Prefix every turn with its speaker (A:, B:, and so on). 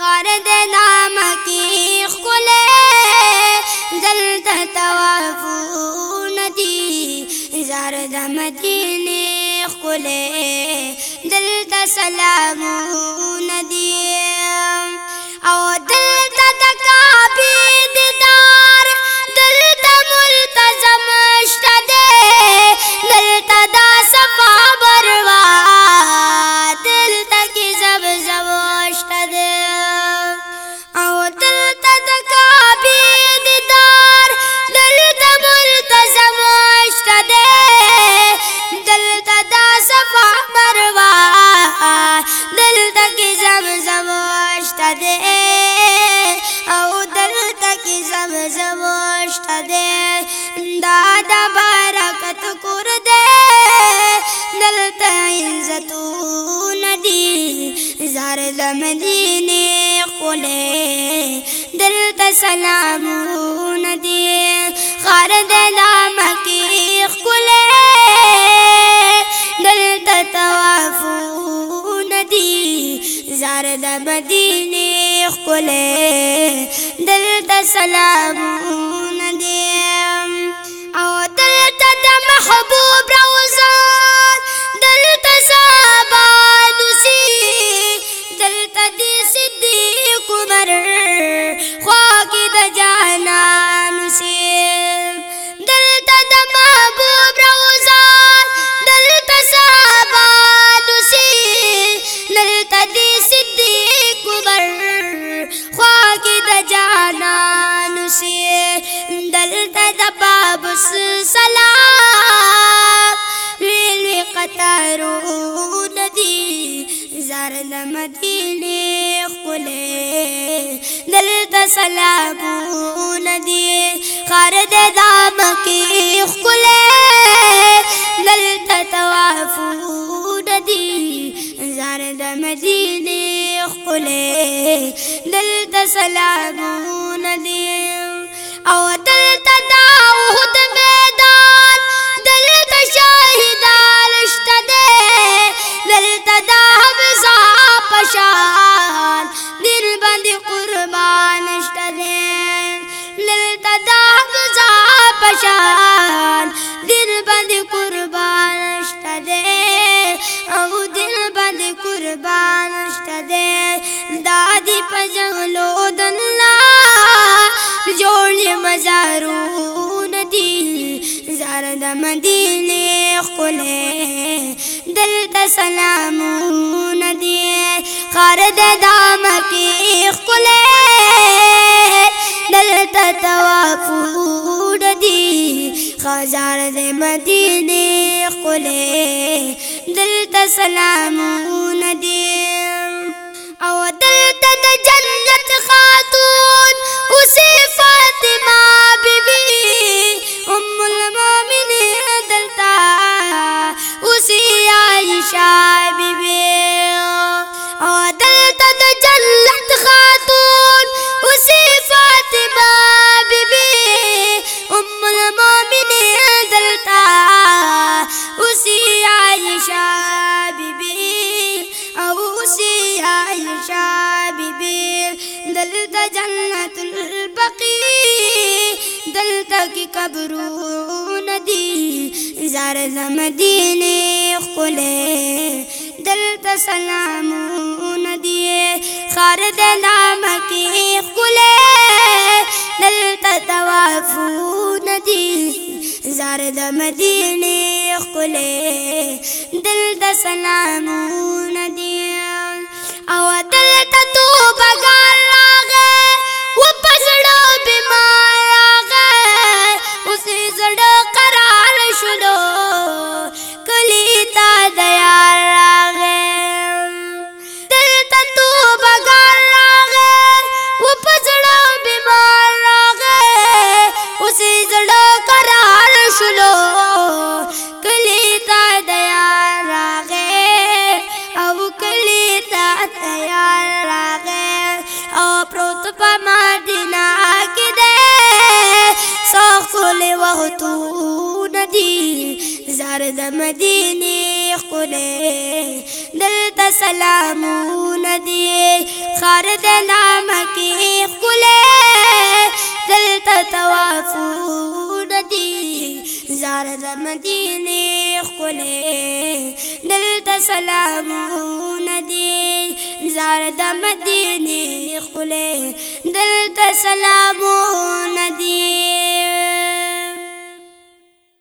A: خار د نام کې خپل دلته توافو ندي زار د مدینه خپل دلته سلامو ندي دا د برکت کور دې دلته عزتونه دي زار د مدینه خولې دلته سلامونه دي خار د لامکی خولې دلته توافونه دي گلزار د مدینه خلې دل ته سلامونه دیم بس سلام لیلوی قطارو ندي زار المدينة خلي دلت سلام ندي خارد دامك خلي دلت توافو ندي زار المدينة خلي دلت سلام ندي او ष्ट दा पशल बंदि कुर्बानष्ट दे दिलि कुर्बान دادی दादी د مدینه خله دلته سلامونه دی خار د دامکی خله دلته توافود دی خزار د مدینه خله دلته سلامونه دلتا جنت البقی دلتا کی قبرون دی زار زمدین خلے دلتا سلامون دی خار دلام کی خلے دلتا توافون دی زار دمدین خلے دلتا سلامون دی تا تیار راغې او پروت په مدینه کې دې سخولې وختو ندی زار د مدینه خولې دلته سلامونه دي خار د لامکې خولې دلته توافونه دي زار د مدینه خولې دلته سلامونه دي لار د مدینه خله دل ته سلامونه دی